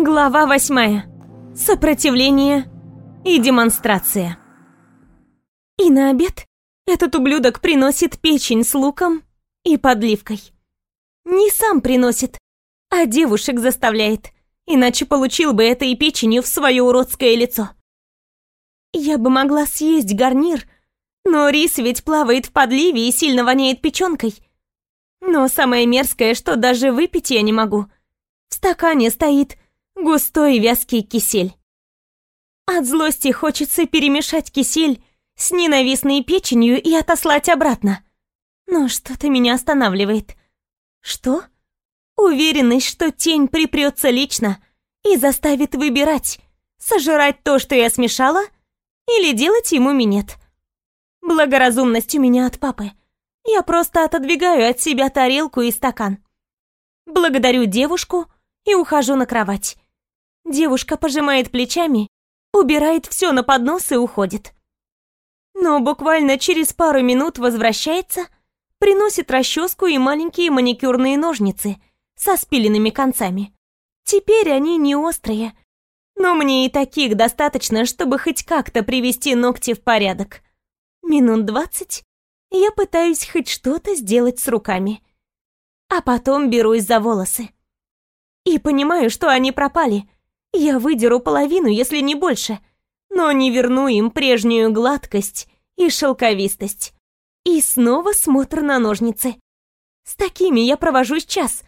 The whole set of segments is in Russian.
Глава восьмая. Сопротивление и демонстрация. И на обед этот ублюдок приносит печень с луком и подливкой. Не сам приносит, а девушек заставляет, иначе получил бы это и печенью в свое уродское лицо. Я бы могла съесть гарнир, но рис ведь плавает в подливе и сильно воняет печенкой. Но самое мерзкое, что даже выпить я не могу. В стакане стоит густой вязкий кисель. От злости хочется перемешать кисель с ненавистной печенью и отослать обратно. Но что-то меня останавливает. Что? Уверенность, что тень припрется лично и заставит выбирать, сожрать то, что я смешала, или делать ему минет. Благоразумность у меня от папы. Я просто отодвигаю от себя тарелку и стакан. Благодарю девушку и ухожу на кровать. Девушка пожимает плечами, убирает все на поднос и уходит. Но буквально через пару минут возвращается, приносит расческу и маленькие маникюрные ножницы со спиленными концами. Теперь они не острые, но мне и таких достаточно, чтобы хоть как-то привести ногти в порядок. Минут двадцать я пытаюсь хоть что-то сделать с руками. А потом берусь за волосы. И понимаю, что они пропали — я выдеру половину, если не больше, но не верну им прежнюю гладкость и шелковистость. И снова смотр на ножницы. С такими я провожусь час.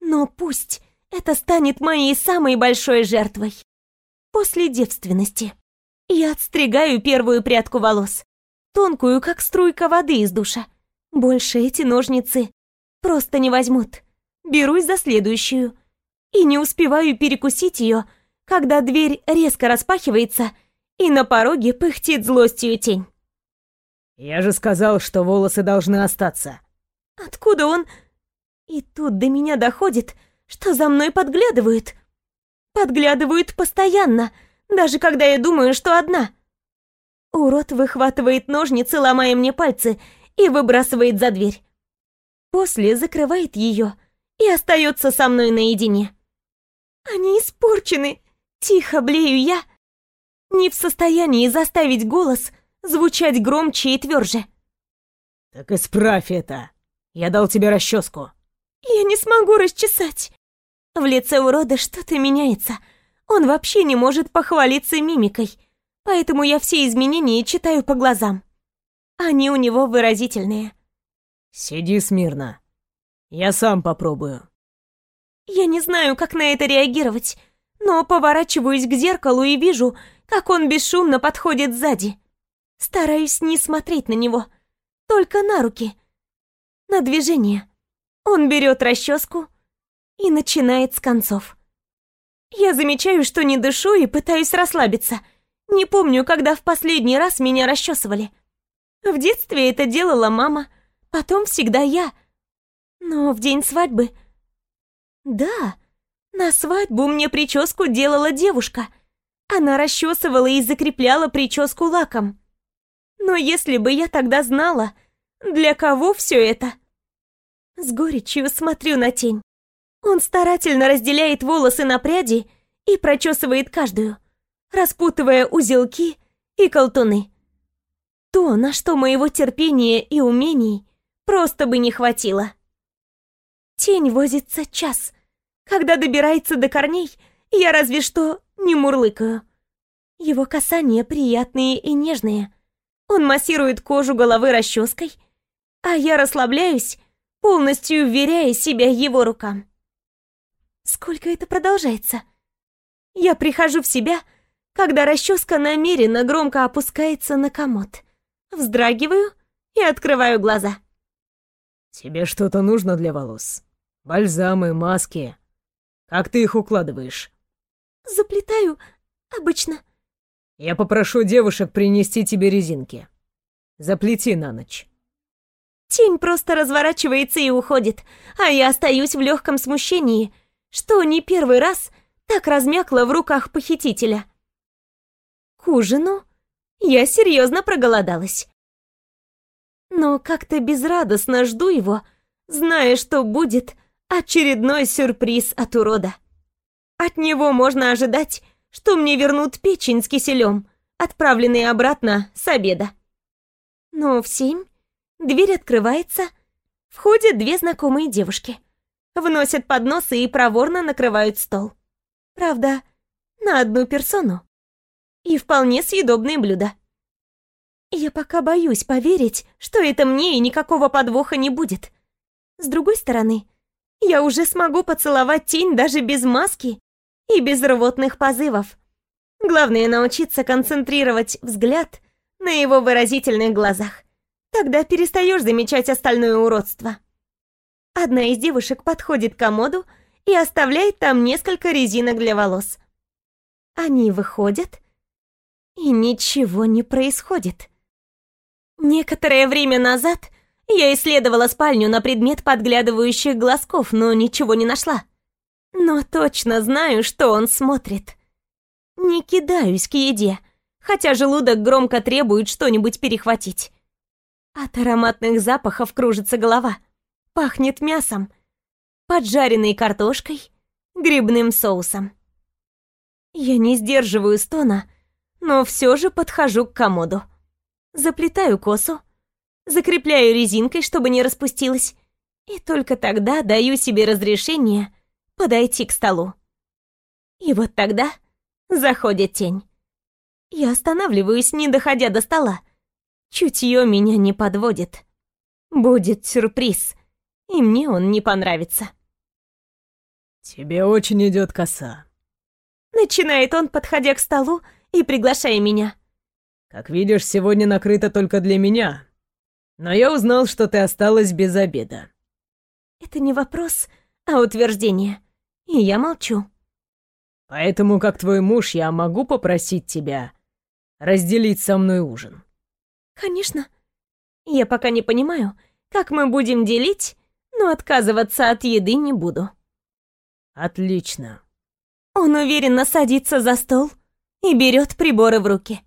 Но пусть это станет моей самой большой жертвой. После девственности. Я отстригаю первую прядку волос. Тонкую, как струйка воды из душа. Больше эти ножницы просто не возьмут. Берусь за следующую. И не успеваю перекусить ее, когда дверь резко распахивается, и на пороге пыхтит злостью тень. «Я же сказал, что волосы должны остаться». «Откуда он...» И тут до меня доходит, что за мной подглядывают. Подглядывают постоянно, даже когда я думаю, что одна. Урод выхватывает ножницы, ломая мне пальцы, и выбрасывает за дверь. После закрывает ее и остается со мной наедине. Они испорчены, Тихо блею я, не в состоянии заставить голос звучать громче и тверже. «Так исправь это! Я дал тебе расческу!» «Я не смогу расчесать!» В лице урода что-то меняется. Он вообще не может похвалиться мимикой, поэтому я все изменения читаю по глазам. Они у него выразительные. «Сиди смирно. Я сам попробую». Я не знаю, как на это реагировать но поворачиваюсь к зеркалу и вижу, как он бесшумно подходит сзади. Стараюсь не смотреть на него, только на руки, на движение. Он берет расческу и начинает с концов. Я замечаю, что не дышу и пытаюсь расслабиться. Не помню, когда в последний раз меня расчесывали. В детстве это делала мама, потом всегда я. Но в день свадьбы... Да, на свадьбу мне прическу делала девушка. Она расчесывала и закрепляла прическу лаком. Но если бы я тогда знала, для кого все это? С горечью смотрю на тень. Он старательно разделяет волосы на пряди и прочесывает каждую, распутывая узелки и колтуны. То, на что моего терпения и умений просто бы не хватило. Тень возится час, когда добирается до корней, я разве что не мурлыкаю. Его касания приятные и нежные. Он массирует кожу головы расческой, а я расслабляюсь, полностью уверяя себя его рукам. Сколько это продолжается? Я прихожу в себя, когда расческа намеренно громко опускается на комод. Вздрагиваю и открываю глаза. «Тебе что-то нужно для волос? Бальзамы, маски?» Как ты их укладываешь? Заплетаю обычно. Я попрошу девушек принести тебе резинки. Заплети на ночь. Тень просто разворачивается и уходит, а я остаюсь в легком смущении, что не первый раз так размякла в руках похитителя. К ужину я серьезно проголодалась. Но как-то безрадостно жду его, зная, что будет очередной сюрприз от урода. От него можно ожидать, что мне вернут печень с киселем, отправленный обратно с обеда. Но в семь дверь открывается, входят две знакомые девушки. Вносят подносы и проворно накрывают стол. Правда, на одну персону. И вполне съедобные блюда. Я пока боюсь поверить, что это мне и никакого подвоха не будет. С другой стороны, я уже смогу поцеловать тень даже без маски и без рвотных позывов. Главное научиться концентрировать взгляд на его выразительных глазах. Тогда перестаешь замечать остальное уродство. Одна из девушек подходит к комоду и оставляет там несколько резинок для волос. Они выходят, и ничего не происходит. Некоторое время назад я исследовала спальню на предмет подглядывающих глазков, но ничего не нашла. Но точно знаю, что он смотрит. Не кидаюсь к еде, хотя желудок громко требует что-нибудь перехватить. От ароматных запахов кружится голова. Пахнет мясом, поджаренной картошкой, грибным соусом. Я не сдерживаю стона, но все же подхожу к комоду заплетаю косу, закрепляю резинкой, чтобы не распустилась, и только тогда даю себе разрешение подойти к столу. И вот тогда заходит тень. Я останавливаюсь, не доходя до стола. Чутье меня не подводит. Будет сюрприз, и мне он не понравится. «Тебе очень идет коса», — начинает он, подходя к столу и приглашая меня. Как видишь, сегодня накрыто только для меня. Но я узнал, что ты осталась без обеда. Это не вопрос, а утверждение. И я молчу. Поэтому, как твой муж, я могу попросить тебя разделить со мной ужин. Конечно. Я пока не понимаю, как мы будем делить, но отказываться от еды не буду. Отлично. Он уверенно садится за стол и берет приборы в руки.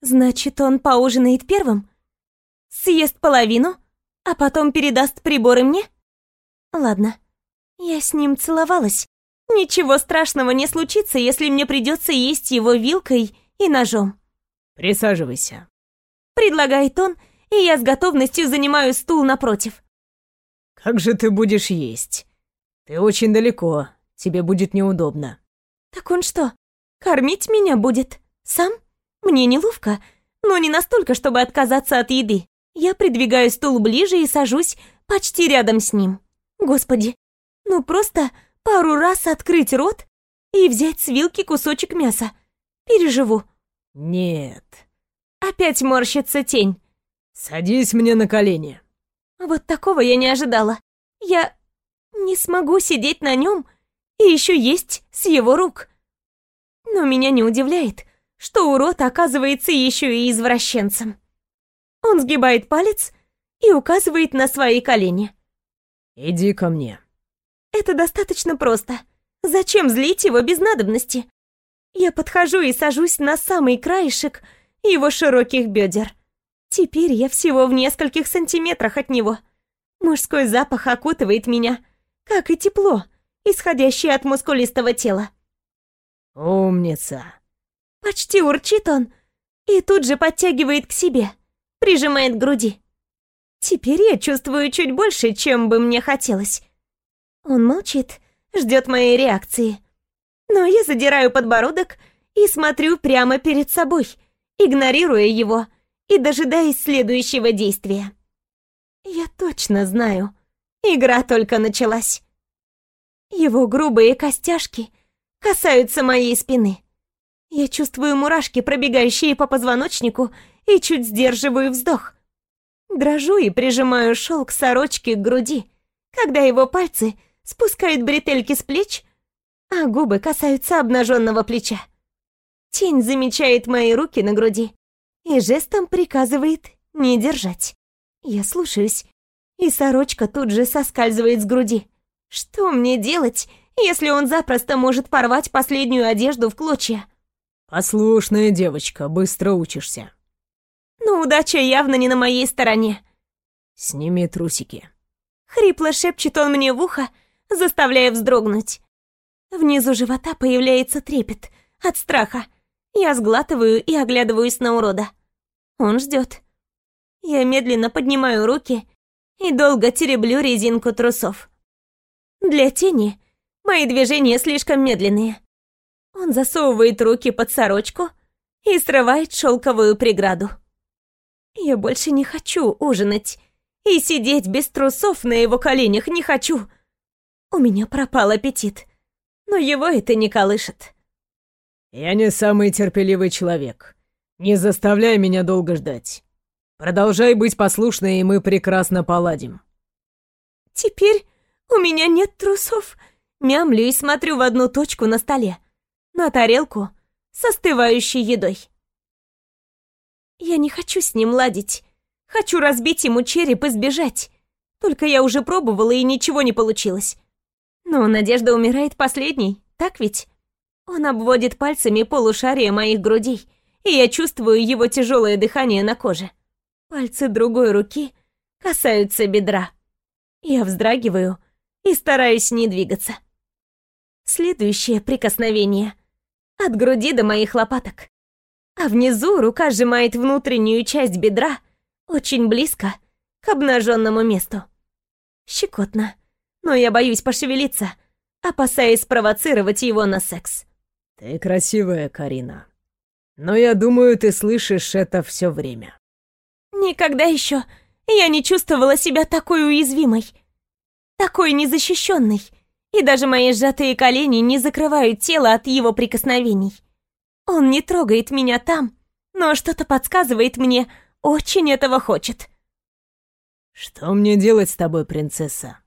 Значит, он поужинает первым? Съест половину, а потом передаст приборы мне? Ладно, я с ним целовалась. Ничего страшного не случится, если мне придется есть его вилкой и ножом. Присаживайся. Предлагает он, и я с готовностью занимаю стул напротив. Как же ты будешь есть? Ты очень далеко, тебе будет неудобно. Так он что, кормить меня будет? Сам? Мне неловко, но не настолько, чтобы отказаться от еды. Я придвигаю стул ближе и сажусь почти рядом с ним. Господи, ну просто пару раз открыть рот и взять с вилки кусочек мяса. Переживу. Нет. Опять морщится тень. Садись мне на колени. Вот такого я не ожидала. Я не смогу сидеть на нем и еще есть с его рук. Но меня не удивляет, что урод оказывается еще и извращенцем. Он сгибает палец и указывает на свои колени. «Иди ко мне». Это достаточно просто. Зачем злить его без надобности? Я подхожу и сажусь на самый краешек его широких бедер. Теперь я всего в нескольких сантиметрах от него. Мужской запах окутывает меня, как и тепло, исходящее от мускулистого тела. «Умница!» Почти урчит он и тут же подтягивает к себе, прижимает к груди. Теперь я чувствую чуть больше, чем бы мне хотелось. Он молчит, ждет моей реакции. Но я задираю подбородок и смотрю прямо перед собой, игнорируя его и дожидаясь следующего действия. Я точно знаю, игра только началась. Его грубые костяшки касаются моей спины. Я чувствую мурашки, пробегающие по позвоночнику, и чуть сдерживаю вздох. Дрожу и прижимаю шелк сорочки к груди, когда его пальцы спускают бретельки с плеч, а губы касаются обнаженного плеча. Тень замечает мои руки на груди и жестом приказывает не держать. Я слушаюсь, и сорочка тут же соскальзывает с груди. Что мне делать, если он запросто может порвать последнюю одежду в клочья? «Послушная девочка, быстро учишься». «Но удача явно не на моей стороне». «Сними трусики». Хрипло шепчет он мне в ухо, заставляя вздрогнуть. Внизу живота появляется трепет от страха. Я сглатываю и оглядываюсь на урода. Он ждет. Я медленно поднимаю руки и долго тереблю резинку трусов. Для тени мои движения слишком медленные. Он засовывает руки под сорочку и срывает шелковую преграду. Я больше не хочу ужинать, и сидеть без трусов на его коленях не хочу. У меня пропал аппетит, но его это не колышет. «Я не самый терпеливый человек. Не заставляй меня долго ждать. Продолжай быть послушной, и мы прекрасно поладим». «Теперь у меня нет трусов», мямлю и смотрю в одну точку на столе, на тарелку с остывающей едой. Я не хочу с ним ладить. Хочу разбить ему череп и сбежать. Только я уже пробовала, и ничего не получилось. Но надежда умирает последней, так ведь? Он обводит пальцами полушария моих грудей, и я чувствую его тяжелое дыхание на коже. Пальцы другой руки касаются бедра. Я вздрагиваю и стараюсь не двигаться. Следующее прикосновение. От груди до моих лопаток а внизу рука сжимает внутреннюю часть бедра очень близко к обнаженному месту. Щекотно, но я боюсь пошевелиться, опасаясь спровоцировать его на секс. «Ты красивая, Карина. Но я думаю, ты слышишь это все время». Никогда еще я не чувствовала себя такой уязвимой, такой незащищенной, и даже мои сжатые колени не закрывают тело от его прикосновений. Он не трогает меня там, но что-то подсказывает мне, очень этого хочет. Что мне делать с тобой, принцесса?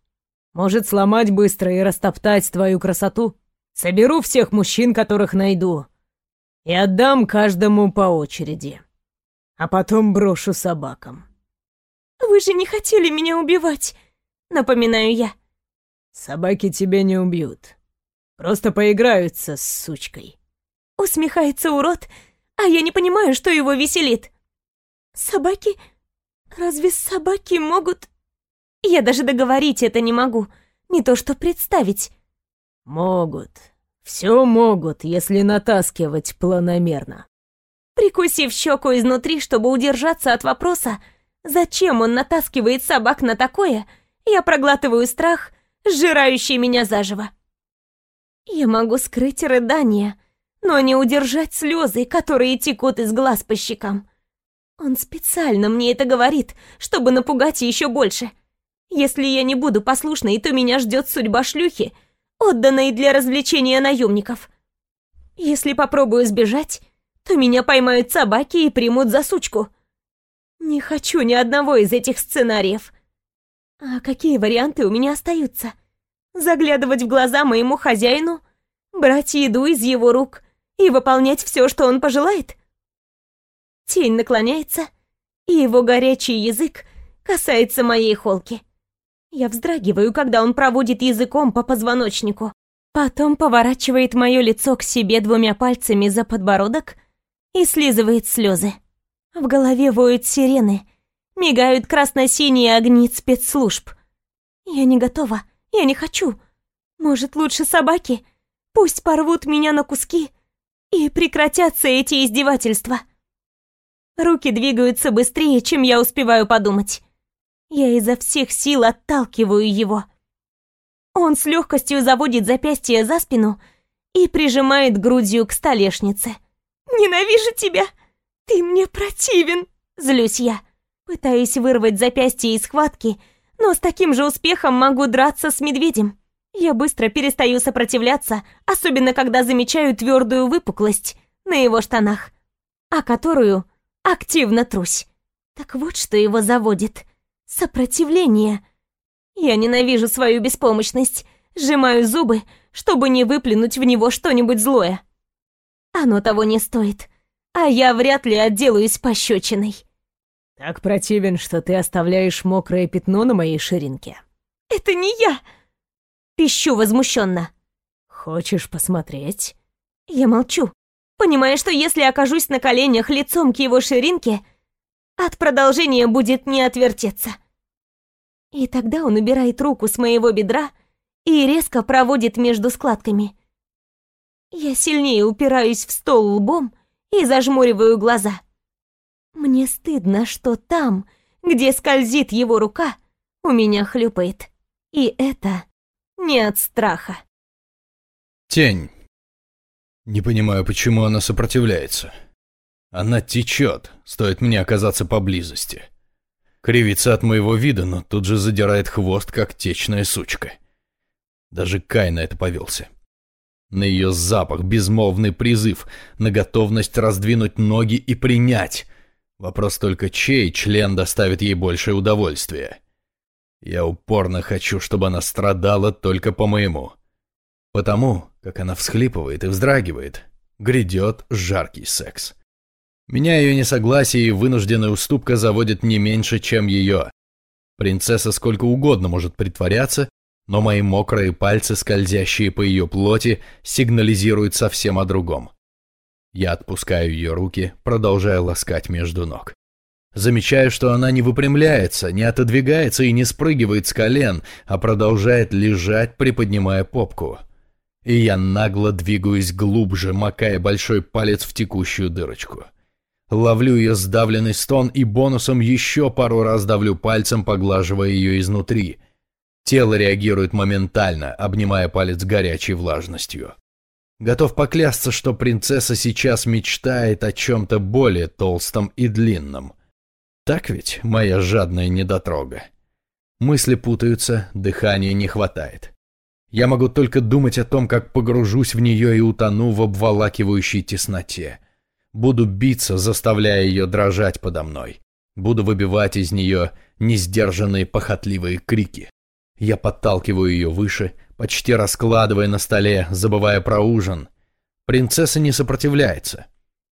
Может, сломать быстро и растоптать твою красоту? Соберу всех мужчин, которых найду, и отдам каждому по очереди. А потом брошу собакам. Вы же не хотели меня убивать, напоминаю я. Собаки тебя не убьют. Просто поиграются с сучкой. Усмехается урод, а я не понимаю, что его веселит. Собаки? Разве собаки могут... Я даже договорить это не могу, не то что представить. Могут. Все могут, если натаскивать планомерно. Прикусив щеку изнутри, чтобы удержаться от вопроса, зачем он натаскивает собак на такое, я проглатываю страх, сжирающий меня заживо. Я могу скрыть рыдание, но не удержать слезы, которые текут из глаз по щекам. Он специально мне это говорит, чтобы напугать еще больше. Если я не буду послушной, то меня ждет судьба шлюхи, отданной для развлечения наемников. Если попробую сбежать, то меня поймают собаки и примут за сучку. Не хочу ни одного из этих сценариев. А какие варианты у меня остаются? Заглядывать в глаза моему хозяину? Брать еду из его рук? И выполнять все, что он пожелает? Тень наклоняется, и его горячий язык касается моей холки. Я вздрагиваю, когда он проводит языком по позвоночнику, потом поворачивает мое лицо к себе двумя пальцами за подбородок и слизывает слезы. В голове воют сирены, мигают красно-синие огни спецслужб. Я не готова, я не хочу. Может, лучше собаки? Пусть порвут меня на куски, и прекратятся эти издевательства. Руки двигаются быстрее, чем я успеваю подумать. Я изо всех сил отталкиваю его. Он с легкостью заводит запястье за спину и прижимает грудью к столешнице. «Ненавижу тебя! Ты мне противен!» Злюсь я. Пытаюсь вырвать запястье из схватки, но с таким же успехом могу драться с медведем. Я быстро перестаю сопротивляться, особенно когда замечаю твердую выпуклость на его штанах, а которую активно трусь. Так вот, что его заводит. Сопротивление. Я ненавижу свою беспомощность, сжимаю зубы, чтобы не выплюнуть в него что-нибудь злое. Оно того не стоит, а я вряд ли отделаюсь пощечиной. Так противен, что ты оставляешь мокрое пятно на моей ширинке. Это не я! Пищу возмущенно. «Хочешь посмотреть?» Я молчу, понимая, что если окажусь на коленях лицом к его ширинке, от продолжения будет не отвертеться. И тогда он убирает руку с моего бедра и резко проводит между складками, Я сильнее упираюсь в стол лбом и зажмуриваю глаза. Мне стыдно, что там, где скользит его рука, у меня хлюпает. И это не от страха. Тень. Не понимаю, почему она сопротивляется. Она течет, стоит мне оказаться поблизости. Кривится от моего вида, но тут же задирает хвост, как течная сучка. Даже Кай на это повелся. На ее запах безмолвный призыв, на готовность раздвинуть ноги и принять. Вопрос только, чей член доставит ей большее удовольствие. Я упорно хочу, чтобы она страдала только по моему. Потому, как она всхлипывает и вздрагивает, грядет жаркий секс. Меня ее несогласие и вынужденная уступка заводят не меньше, чем ее. Принцесса сколько угодно может притворяться, но мои мокрые пальцы, скользящие по ее плоти, сигнализируют совсем о другом. Я отпускаю ее руки, продолжая ласкать между ног. Замечаю, что она не выпрямляется, не отодвигается и не спрыгивает с колен, а продолжает лежать, приподнимая попку. И я нагло двигаюсь глубже, макая большой палец в текущую дырочку. Ловлю ее сдавленный стон и бонусом еще пару раз давлю пальцем, поглаживая ее изнутри – Тело реагирует моментально, обнимая палец горячей влажностью. Готов поклясться, что принцесса сейчас мечтает о чем-то более толстом и длинном. Так ведь, моя жадная недотрога? Мысли путаются, дыхания не хватает. Я могу только думать о том, как погружусь в нее и утону в обволакивающей тесноте. Буду биться, заставляя ее дрожать подо мной. Буду выбивать из нее несдержанные похотливые крики. Я подталкиваю ее выше, почти раскладывая на столе, забывая про ужин. Принцесса не сопротивляется.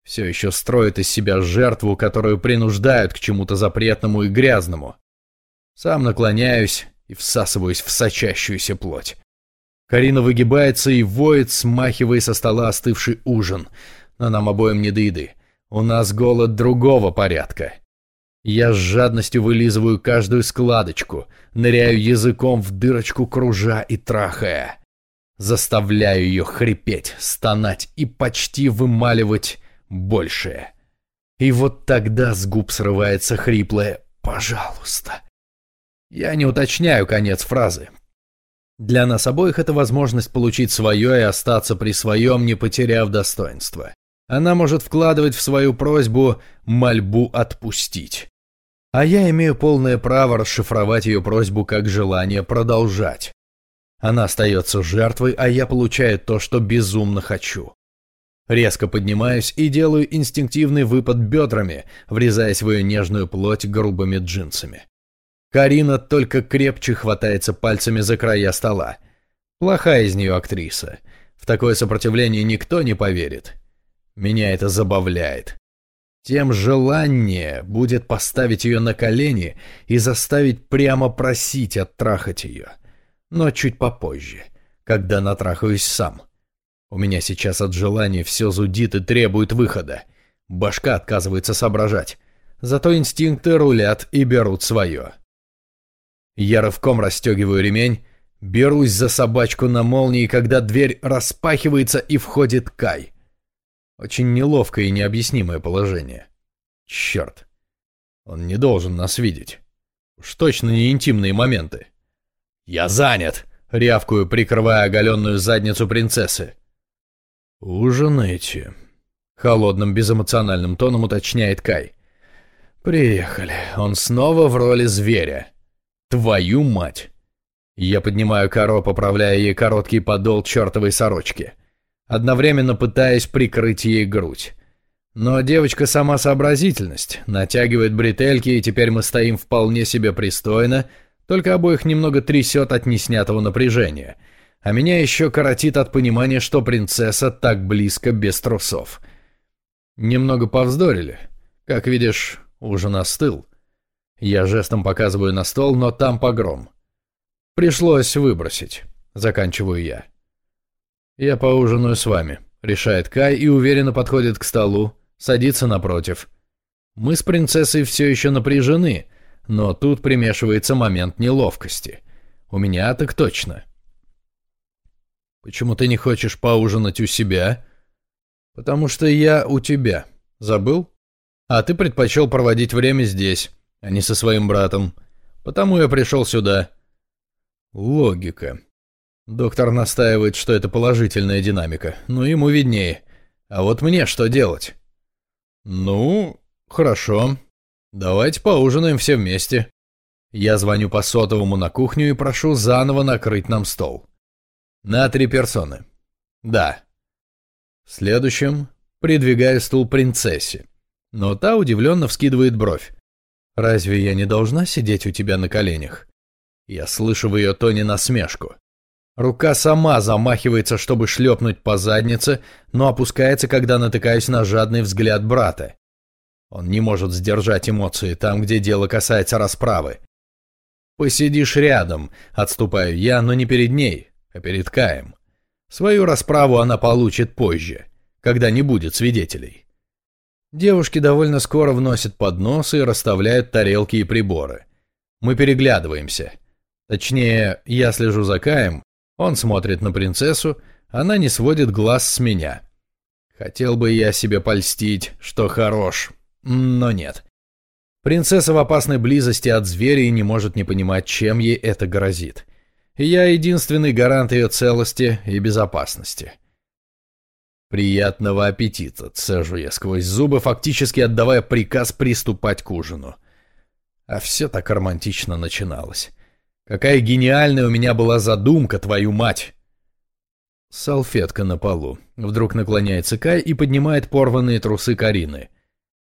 Все еще строит из себя жертву, которую принуждают к чему-то запретному и грязному. Сам наклоняюсь и всасываюсь в сочащуюся плоть. Карина выгибается и воет, смахивая со стола остывший ужин. Но нам обоим не до еды. У нас голод другого порядка. Я с жадностью вылизываю каждую складочку, ныряю языком в дырочку, кружа и трахая. Заставляю ее хрипеть, стонать и почти вымаливать большее. И вот тогда с губ срывается хриплое «пожалуйста». Я не уточняю конец фразы. Для нас обоих это возможность получить свое и остаться при своем, не потеряв достоинства. Она может вкладывать в свою просьбу мольбу отпустить а я имею полное право расшифровать ее просьбу как желание продолжать. Она остается жертвой, а я получаю то, что безумно хочу. Резко поднимаюсь и делаю инстинктивный выпад бедрами, врезаясь в ее нежную плоть грубыми джинсами. Карина только крепче хватается пальцами за края стола. Плохая из нее актриса. В такое сопротивление никто не поверит. Меня это забавляет тем желаннее будет поставить ее на колени и заставить прямо просить оттрахать ее. Но чуть попозже, когда натрахаюсь сам. У меня сейчас от желания все зудит и требует выхода. Башка отказывается соображать. Зато инстинкты рулят и берут свое. Я рывком расстегиваю ремень, берусь за собачку на молнии, когда дверь распахивается и входит Кай. Очень неловкое и необъяснимое положение. Черт. Он не должен нас видеть. Уж точно не интимные моменты. «Я занят!» — рявкую, прикрывая оголенную задницу принцессы. «Ужинайте», — холодным безэмоциональным тоном уточняет Кай. «Приехали. Он снова в роли зверя. Твою мать!» Я поднимаю коро, поправляя ей короткий подол чертовой сорочки одновременно пытаясь прикрыть ей грудь. Но девочка сама сообразительность, натягивает бретельки, и теперь мы стоим вполне себе пристойно, только обоих немного трясет от неснятого напряжения. А меня еще коротит от понимания, что принцесса так близко без трусов. Немного повздорили. Как видишь, ужин остыл. Я жестом показываю на стол, но там погром. Пришлось выбросить. Заканчиваю я. «Я поужинаю с вами», — решает Кай и уверенно подходит к столу, садится напротив. Мы с принцессой все еще напряжены, но тут примешивается момент неловкости. У меня так точно. Почему ты не хочешь поужинать у себя? Потому что я у тебя. Забыл? А ты предпочел проводить время здесь, а не со своим братом. Потому я пришел сюда. Логика. Доктор настаивает, что это положительная динамика. Ну, ему виднее. А вот мне что делать? Ну, хорошо. Давайте поужинаем все вместе. Я звоню по сотовому на кухню и прошу заново накрыть нам стол. На три персоны. Да. Следующим придвигаю стул принцессе. Но та удивленно вскидывает бровь. «Разве я не должна сидеть у тебя на коленях?» Я слышу в ее тоне насмешку. Рука сама замахивается, чтобы шлепнуть по заднице, но опускается, когда натыкаюсь на жадный взгляд брата. Он не может сдержать эмоции там, где дело касается расправы. «Посидишь рядом», — отступаю я, но не перед ней, а перед Каем. Свою расправу она получит позже, когда не будет свидетелей. Девушки довольно скоро вносят подносы и расставляют тарелки и приборы. Мы переглядываемся. Точнее, я слежу за Каем, он смотрит на принцессу, она не сводит глаз с меня. Хотел бы я себе польстить, что хорош, но нет. Принцесса в опасной близости от зверя и не может не понимать, чем ей это грозит. Я единственный гарант ее целости и безопасности. «Приятного аппетита!» — цежу я сквозь зубы, фактически отдавая приказ приступать к ужину. А все так романтично начиналось. Какая гениальная у меня была задумка, твою мать! Салфетка на полу. Вдруг наклоняется Кай и поднимает порванные трусы Карины.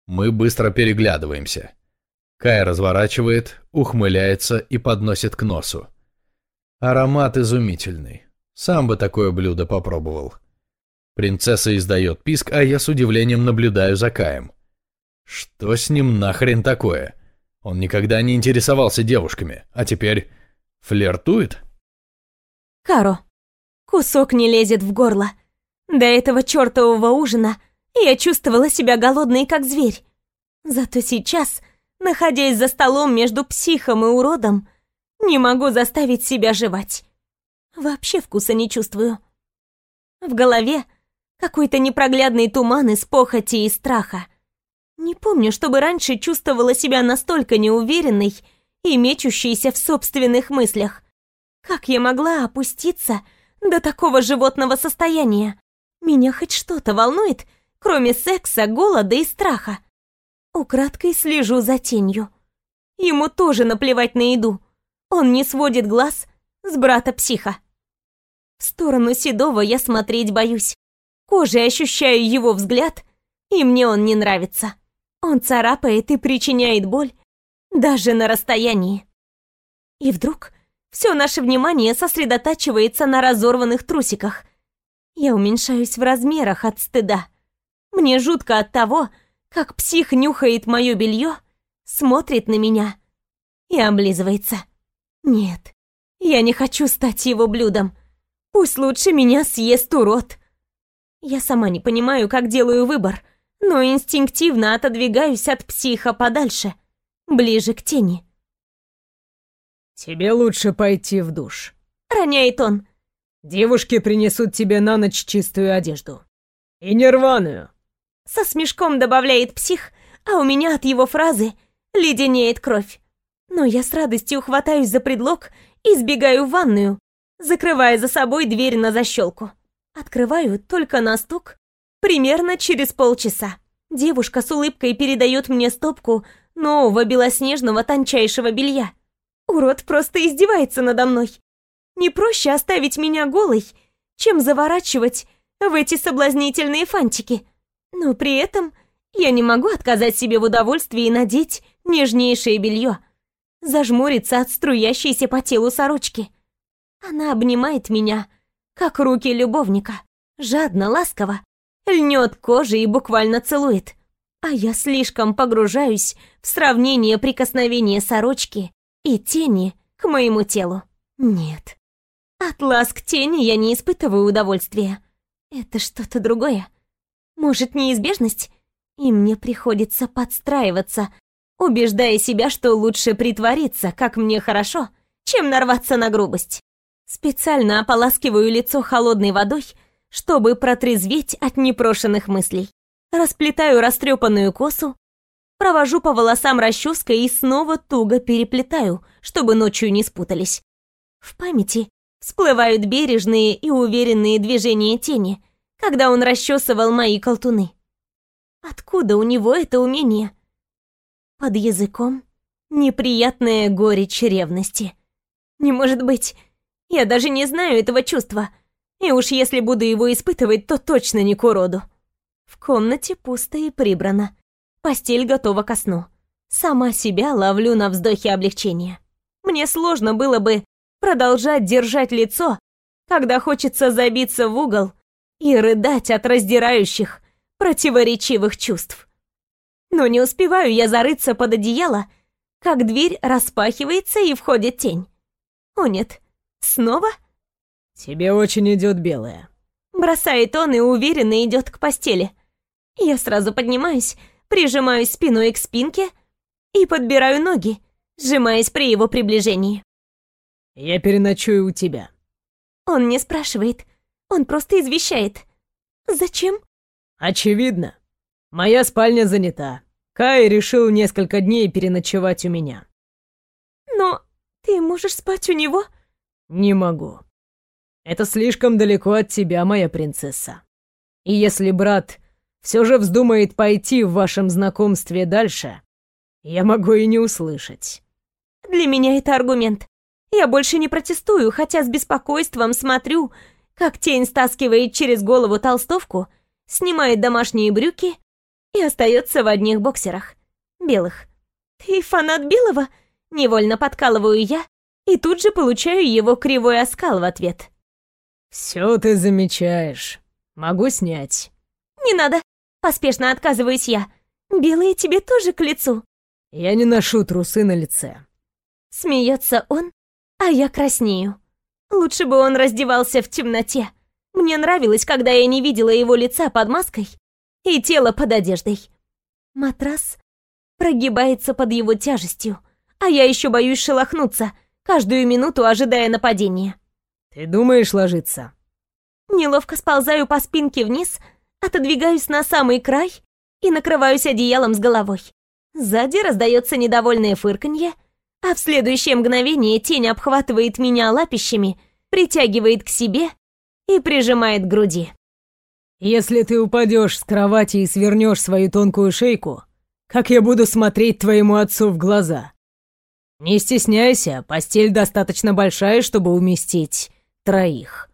Мы быстро переглядываемся. Кай разворачивает, ухмыляется и подносит к носу. Аромат изумительный. Сам бы такое блюдо попробовал. Принцесса издает писк, а я с удивлением наблюдаю за Каем. Что с ним нахрен такое? Он никогда не интересовался девушками, а теперь флиртует? Каро, кусок не лезет в горло. До этого чертового ужина я чувствовала себя голодной, как зверь. Зато сейчас, находясь за столом между психом и уродом, не могу заставить себя жевать. Вообще вкуса не чувствую. В голове какой-то непроглядный туман из похоти и страха. Не помню, чтобы раньше чувствовала себя настолько неуверенной и мечущейся в собственных мыслях. Как я могла опуститься до такого животного состояния? Меня хоть что-то волнует, кроме секса, голода и страха. Украдкой слежу за тенью. Ему тоже наплевать на еду. Он не сводит глаз с брата-психа. В сторону Седова я смотреть боюсь. Кожей ощущаю его взгляд, и мне он не нравится. Он царапает и причиняет боль даже на расстоянии. И вдруг все наше внимание сосредотачивается на разорванных трусиках. Я уменьшаюсь в размерах от стыда. Мне жутко от того, как псих нюхает мое белье, смотрит на меня и облизывается. Нет, я не хочу стать его блюдом. Пусть лучше меня съест урод. Я сама не понимаю, как делаю выбор, но инстинктивно отодвигаюсь от психа подальше, ближе к тени. «Тебе лучше пойти в душ», — роняет он. «Девушки принесут тебе на ночь чистую одежду. И нерваную». Со смешком добавляет псих, а у меня от его фразы леденеет кровь. Но я с радостью хватаюсь за предлог и сбегаю в ванную, закрывая за собой дверь на защелку. Открываю только на стук. Примерно через полчаса. Девушка с улыбкой передает мне стопку нового белоснежного тончайшего белья. Урод просто издевается надо мной. Не проще оставить меня голой, чем заворачивать в эти соблазнительные фантики. Но при этом я не могу отказать себе в удовольствии надеть нежнейшее белье, зажмуриться от струящейся по телу сорочки. Она обнимает меня, как руки любовника, жадно, ласково, льнет кожей и буквально целует. А я слишком погружаюсь в сравнение прикосновения сорочки и тени к моему телу. Нет. От ласк тени я не испытываю удовольствия. Это что-то другое. Может, неизбежность? И мне приходится подстраиваться, убеждая себя, что лучше притвориться, как мне хорошо, чем нарваться на грубость. Специально ополаскиваю лицо холодной водой, чтобы протрезветь от непрошенных мыслей. Расплетаю растрепанную косу, провожу по волосам расческой и снова туго переплетаю, чтобы ночью не спутались. В памяти всплывают бережные и уверенные движения тени, когда он расчесывал мои колтуны. Откуда у него это умение? Под языком неприятная горечь ревности. Не может быть, я даже не знаю этого чувства. И уж если буду его испытывать, то точно не к уроду. В комнате пусто и прибрано. Постель готова ко сну. Сама себя ловлю на вздохе облегчения. Мне сложно было бы продолжать держать лицо, когда хочется забиться в угол и рыдать от раздирающих, противоречивых чувств. Но не успеваю я зарыться под одеяло, как дверь распахивается и входит тень. О нет, снова? «Тебе очень идет белое». Бросает он и уверенно идет к постели. Я сразу поднимаюсь, прижимаюсь спиной к спинке и подбираю ноги, сжимаясь при его приближении. «Я переночую у тебя». Он не спрашивает, он просто извещает. «Зачем?» «Очевидно. Моя спальня занята. Кай решил несколько дней переночевать у меня». «Но ты можешь спать у него?» «Не могу. Это слишком далеко от тебя, моя принцесса. И если брат все же вздумает пойти в вашем знакомстве дальше, я могу и не услышать». «Для меня это аргумент. Я больше не протестую, хотя с беспокойством смотрю, как тень стаскивает через голову толстовку, снимает домашние брюки и остается в одних боксерах. Белых. «Ты фанат белого?» Невольно подкалываю я и тут же получаю его кривой оскал в ответ. «Все ты замечаешь. Могу снять». «Не надо!» Поспешно отказываюсь я. «Белые тебе тоже к лицу?» «Я не ношу трусы на лице». Смеется он, а я краснею. Лучше бы он раздевался в темноте. Мне нравилось, когда я не видела его лица под маской и тело под одеждой. Матрас прогибается под его тяжестью, а я еще боюсь шелохнуться, каждую минуту ожидая нападения. «Ты думаешь ложиться?» Неловко сползаю по спинке вниз, отодвигаюсь на самый край и накрываюсь одеялом с головой. Сзади раздается недовольное фырканье — а в следующее мгновение тень обхватывает меня лапищами, притягивает к себе и прижимает к груди. «Если ты упадешь с кровати и свернешь свою тонкую шейку, как я буду смотреть твоему отцу в глаза? Не стесняйся, постель достаточно большая, чтобы уместить троих».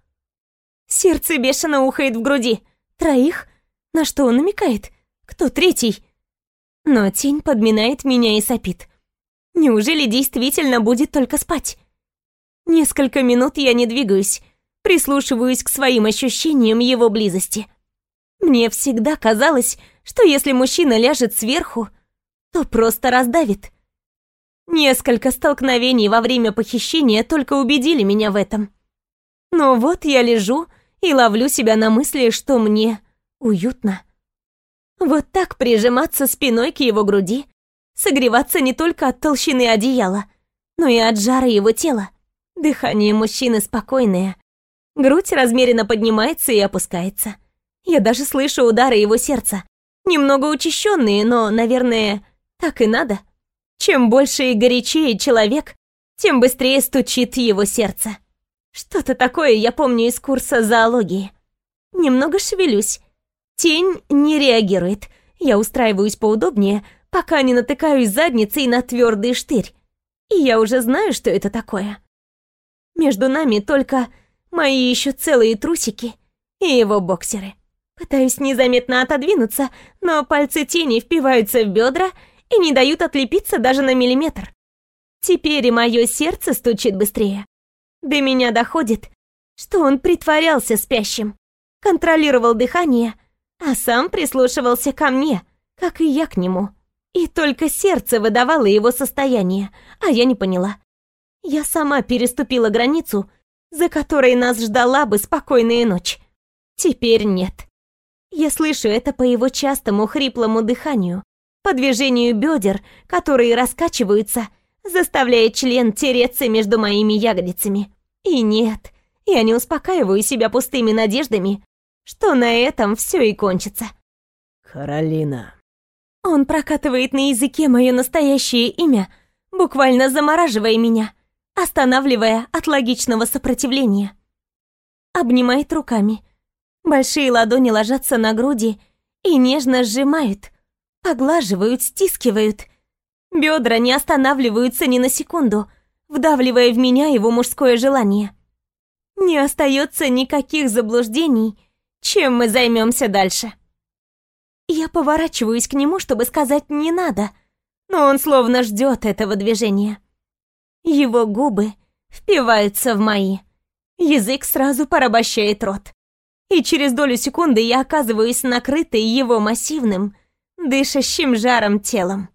Сердце бешено ухает в груди. Троих? На что он намекает? Кто третий? Но тень подминает меня и сопит. Неужели действительно будет только спать? Несколько минут я не двигаюсь, прислушиваюсь к своим ощущениям его близости. Мне всегда казалось, что если мужчина ляжет сверху, то просто раздавит. Несколько столкновений во время похищения только убедили меня в этом. Но вот я лежу и ловлю себя на мысли, что мне уютно. Вот так прижиматься спиной к его груди, согреваться не только от толщины одеяла, но и от жара его тела. Дыхание мужчины спокойное. Грудь размеренно поднимается и опускается. Я даже слышу удары его сердца. Немного учащенные, но, наверное, так и надо. Чем больше и горячее человек, тем быстрее стучит его сердце. Что-то такое я помню из курса зоологии. Немного шевелюсь. Тень не реагирует. Я устраиваюсь поудобнее, пока не натыкаюсь задницей на твердый штырь. И я уже знаю, что это такое. Между нами только мои еще целые трусики и его боксеры. Пытаюсь незаметно отодвинуться, но пальцы тени впиваются в бедра и не дают отлепиться даже на миллиметр. Теперь и мое сердце стучит быстрее. До меня доходит, что он притворялся спящим, контролировал дыхание, а сам прислушивался ко мне, как и я к нему. И только сердце выдавало его состояние, а я не поняла. Я сама переступила границу, за которой нас ждала бы спокойная ночь. Теперь нет. Я слышу это по его частому хриплому дыханию, по движению бедер, которые раскачиваются, заставляя член тереться между моими ягодицами. И нет, я не успокаиваю себя пустыми надеждами, что на этом все и кончится. Каролина. Он прокатывает на языке мое настоящее имя, буквально замораживая меня, останавливая от логичного сопротивления. Обнимает руками. Большие ладони ложатся на груди и нежно сжимают, поглаживают, стискивают. Бедра не останавливаются ни на секунду, вдавливая в меня его мужское желание. Не остается никаких заблуждений, чем мы займемся дальше. Я поворачиваюсь к нему, чтобы сказать «не надо», но он словно ждет этого движения. Его губы впиваются в мои. Язык сразу порабощает рот. И через долю секунды я оказываюсь накрытой его массивным, дышащим жаром телом.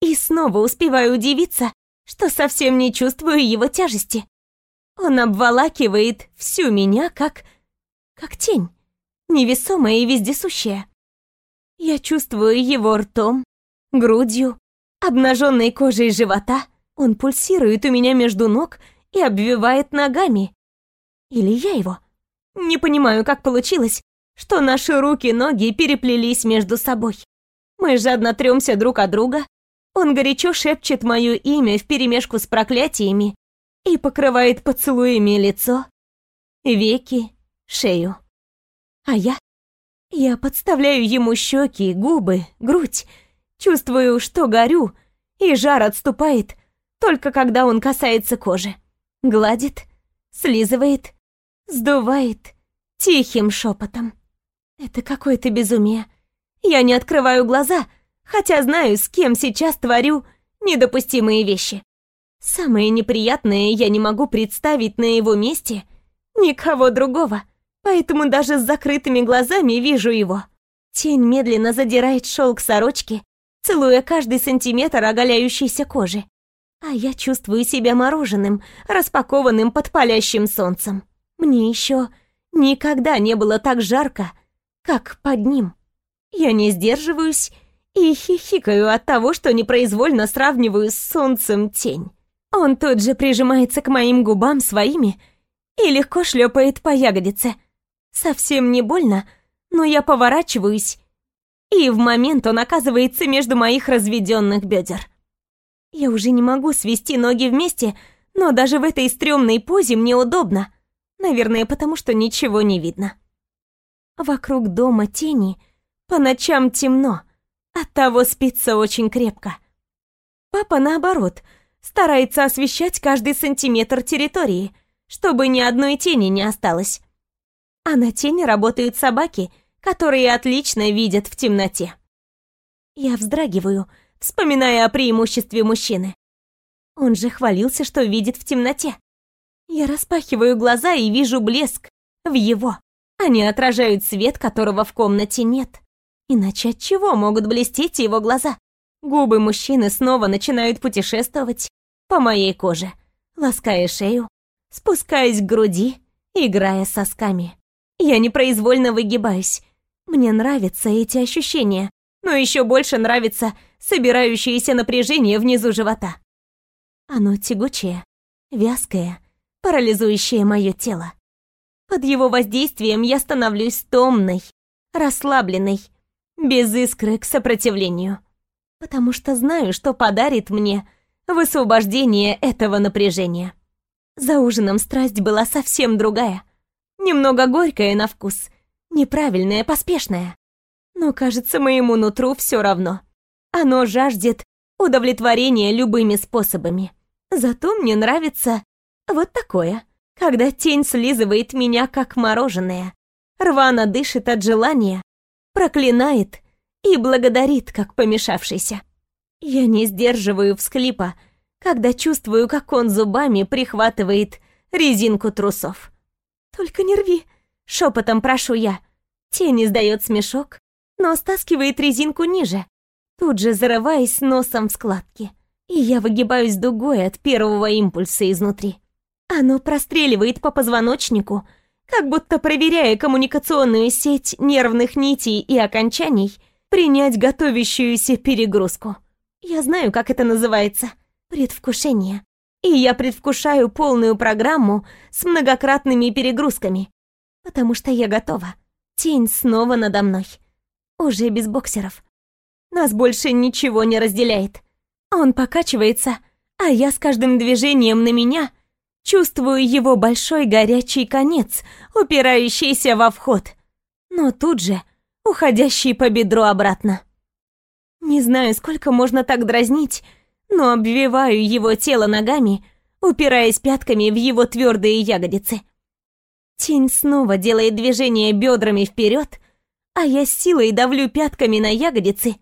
И снова успеваю удивиться, что совсем не чувствую его тяжести. Он обволакивает всю меня, как... как тень, невесомая и вездесущая. Я чувствую его ртом, грудью, обнаженной кожей живота. Он пульсирует у меня между ног и обвивает ногами. Или я его? Не понимаю, как получилось, что наши руки-ноги переплелись между собой. Мы жадно трёмся друг от друга. Он горячо шепчет мое имя вперемешку с проклятиями и покрывает поцелуями лицо, веки, шею. А я я подставляю ему щеки, губы, грудь. Чувствую, что горю, и жар отступает, только когда он касается кожи. Гладит, слизывает, сдувает тихим шепотом. Это какое-то безумие. Я не открываю глаза, хотя знаю, с кем сейчас творю недопустимые вещи. Самое неприятное, я не могу представить на его месте никого другого — поэтому даже с закрытыми глазами вижу его. Тень медленно задирает шелк сорочки, целуя каждый сантиметр оголяющейся кожи. А я чувствую себя мороженым, распакованным под палящим солнцем. Мне еще никогда не было так жарко, как под ним. Я не сдерживаюсь и хихикаю от того, что непроизвольно сравниваю с солнцем тень. Он тут же прижимается к моим губам своими и легко шлепает по ягодице. Совсем не больно, но я поворачиваюсь, и в момент он оказывается между моих разведенных бедер. Я уже не могу свести ноги вместе, но даже в этой стрёмной позе мне удобно. Наверное, потому что ничего не видно. Вокруг дома тени, по ночам темно, оттого спится очень крепко. Папа, наоборот, старается освещать каждый сантиметр территории, чтобы ни одной тени не осталось а на тени работают собаки, которые отлично видят в темноте. Я вздрагиваю, вспоминая о преимуществе мужчины. Он же хвалился, что видит в темноте. Я распахиваю глаза и вижу блеск в его. Они отражают свет, которого в комнате нет. Иначе от чего могут блестеть его глаза? Губы мужчины снова начинают путешествовать по моей коже, лаская шею, спускаясь к груди, играя сосками. Я непроизвольно выгибаюсь. Мне нравятся эти ощущения, но еще больше нравится собирающееся напряжение внизу живота. Оно тягучее, вязкое, парализующее мое тело. Под его воздействием я становлюсь томной, расслабленной, без искры к сопротивлению. Потому что знаю, что подарит мне высвобождение этого напряжения. За ужином страсть была совсем другая — Немного горькое на вкус, неправильное, поспешное. Но, кажется, моему нутру все равно. Оно жаждет удовлетворения любыми способами. Зато мне нравится вот такое, когда тень слизывает меня, как мороженое, рвано дышит от желания, проклинает и благодарит, как помешавшийся. Я не сдерживаю всклипа, когда чувствую, как он зубами прихватывает резинку трусов. «Только не рви!» — шепотом прошу я. Тень издает смешок, но стаскивает резинку ниже, тут же зарываясь носом в складки. И я выгибаюсь дугой от первого импульса изнутри. Оно простреливает по позвоночнику, как будто проверяя коммуникационную сеть нервных нитей и окончаний, принять готовящуюся перегрузку. Я знаю, как это называется. Предвкушение. И я предвкушаю полную программу с многократными перегрузками, потому что я готова. Тень снова надо мной. Уже без боксеров. Нас больше ничего не разделяет. Он покачивается, а я с каждым движением на меня чувствую его большой горячий конец, упирающийся во вход, но тут же уходящий по бедру обратно. Не знаю, сколько можно так дразнить, но обвиваю его тело ногами, упираясь пятками в его твердые ягодицы. Тень снова делает движение бедрами вперед, а я с силой давлю пятками на ягодицы,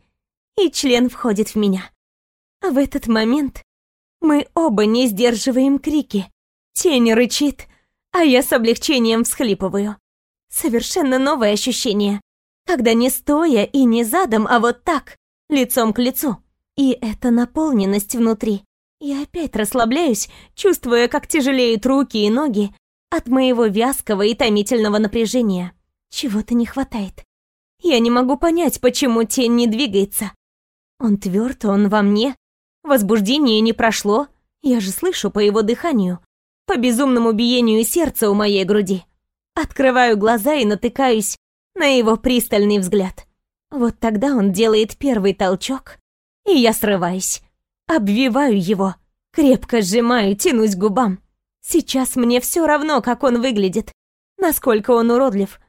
и член входит в меня. А в этот момент мы оба не сдерживаем крики. Тень рычит, а я с облегчением всхлипываю. Совершенно новое ощущение, когда не стоя и не задом, а вот так, лицом к лицу. И это наполненность внутри. Я опять расслабляюсь, чувствуя, как тяжелеют руки и ноги от моего вязкого и томительного напряжения. Чего-то не хватает. Я не могу понять, почему тень не двигается. Он тверд, он во мне. Возбуждение не прошло. Я же слышу по его дыханию, по безумному биению сердца у моей груди. Открываю глаза и натыкаюсь на его пристальный взгляд. Вот тогда он делает первый толчок, и я срываюсь. Обвиваю его, крепко сжимаю, тянусь к губам. Сейчас мне все равно, как он выглядит, насколько он уродлив.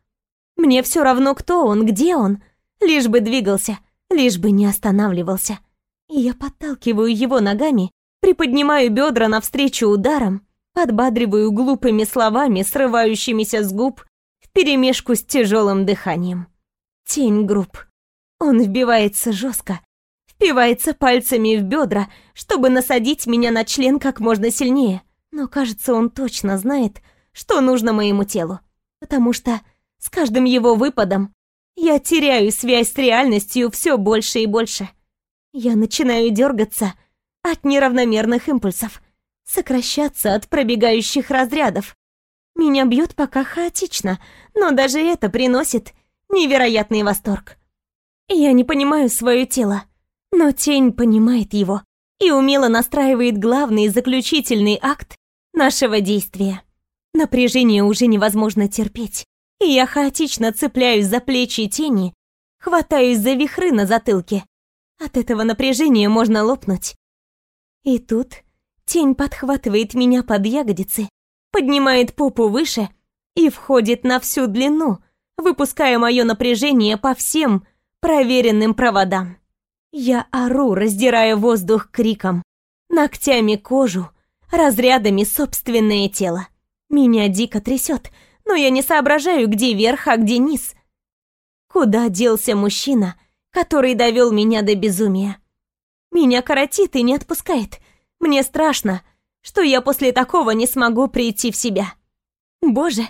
Мне все равно, кто он, где он, лишь бы двигался, лишь бы не останавливался. И я подталкиваю его ногами, приподнимаю бедра навстречу ударом, подбадриваю глупыми словами, срывающимися с губ, вперемешку с тяжелым дыханием. Тень груб. Он вбивается жестко, впивается пальцами в бедра, чтобы насадить меня на член как можно сильнее. Но кажется, он точно знает, что нужно моему телу. Потому что с каждым его выпадом я теряю связь с реальностью все больше и больше. Я начинаю дергаться от неравномерных импульсов сокращаться от пробегающих разрядов. Меня бьет пока хаотично, но даже это приносит невероятный восторг. Я не понимаю свое тело, но тень понимает его и умело настраивает главный и заключительный акт нашего действия. Напряжение уже невозможно терпеть, и я хаотично цепляюсь за плечи тени, хватаюсь за вихры на затылке. От этого напряжения можно лопнуть. И тут Тень подхватывает меня под ягодицы, поднимает попу выше и входит на всю длину, выпуская мое напряжение по всем проверенным проводам. Я ору, раздирая воздух криком, ногтями кожу, разрядами собственное тело. Меня дико трясет, но я не соображаю, где верх, а где низ. Куда делся мужчина, который довел меня до безумия? Меня коротит и не отпускает. Мне страшно, что я после такого не смогу прийти в себя. Боже,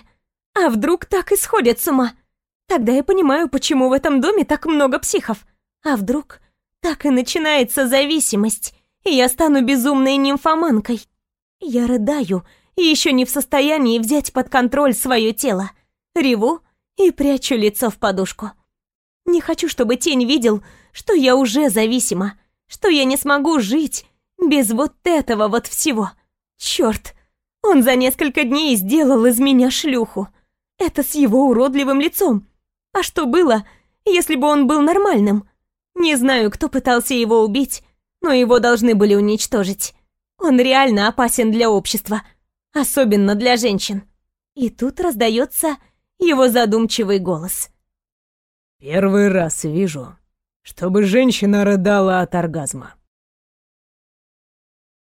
а вдруг так и сходят с ума? Тогда я понимаю, почему в этом доме так много психов. А вдруг так и начинается зависимость, и я стану безумной нимфоманкой? Я рыдаю и еще не в состоянии взять под контроль свое тело. Реву и прячу лицо в подушку. Не хочу, чтобы тень видел, что я уже зависима, что я не смогу жить без вот этого вот всего. Черт, он за несколько дней сделал из меня шлюху. Это с его уродливым лицом. А что было, если бы он был нормальным? Не знаю, кто пытался его убить, но его должны были уничтожить. Он реально опасен для общества, особенно для женщин. И тут раздается его задумчивый голос. «Первый раз вижу, чтобы женщина рыдала от оргазма».